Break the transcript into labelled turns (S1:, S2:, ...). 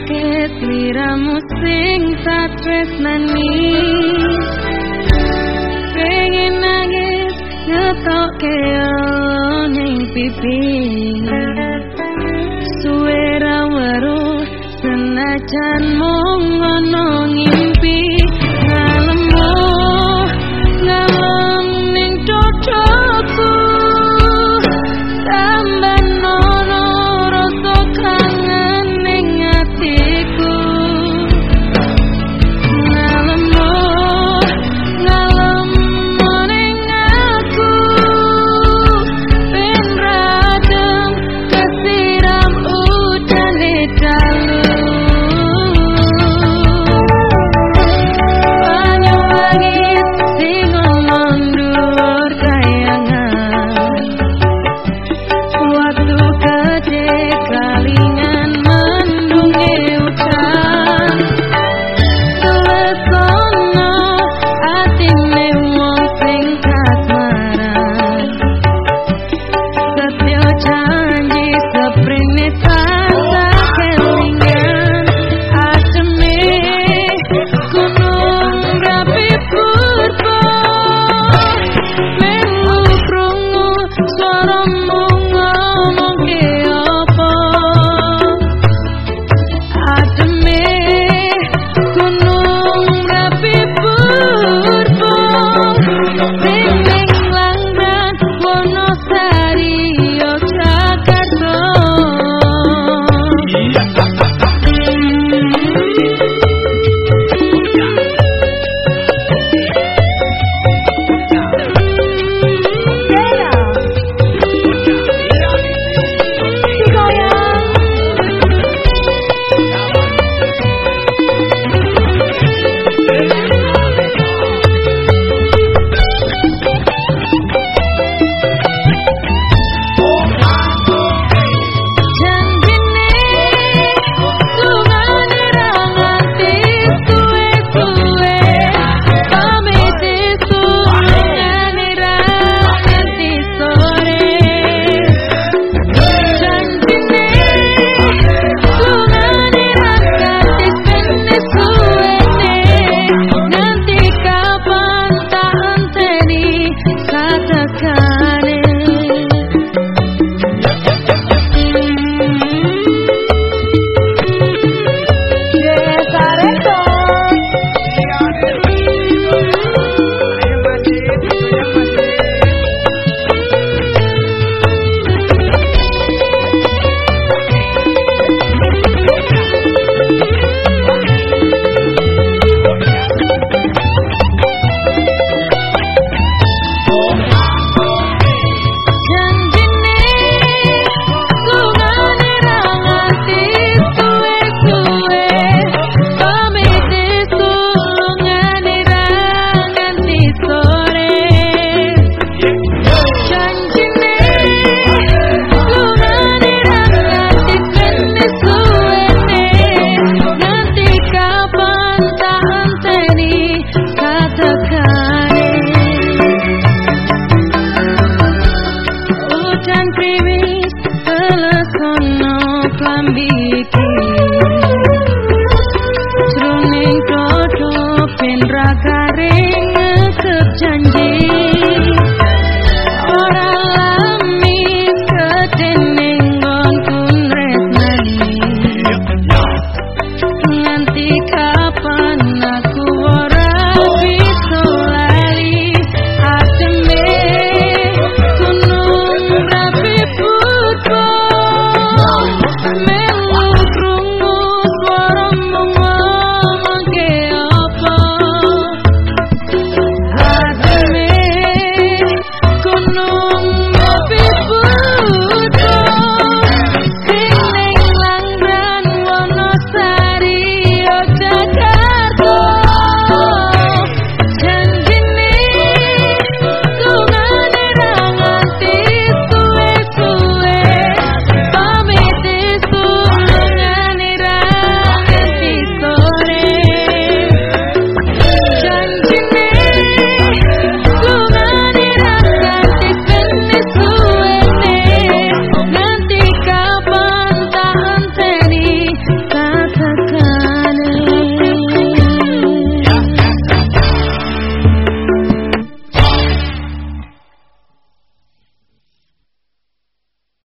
S1: Nilingake tiramu sing satresnani Pengen nangis ngetok keo ning pipi Suara weruh senajan भी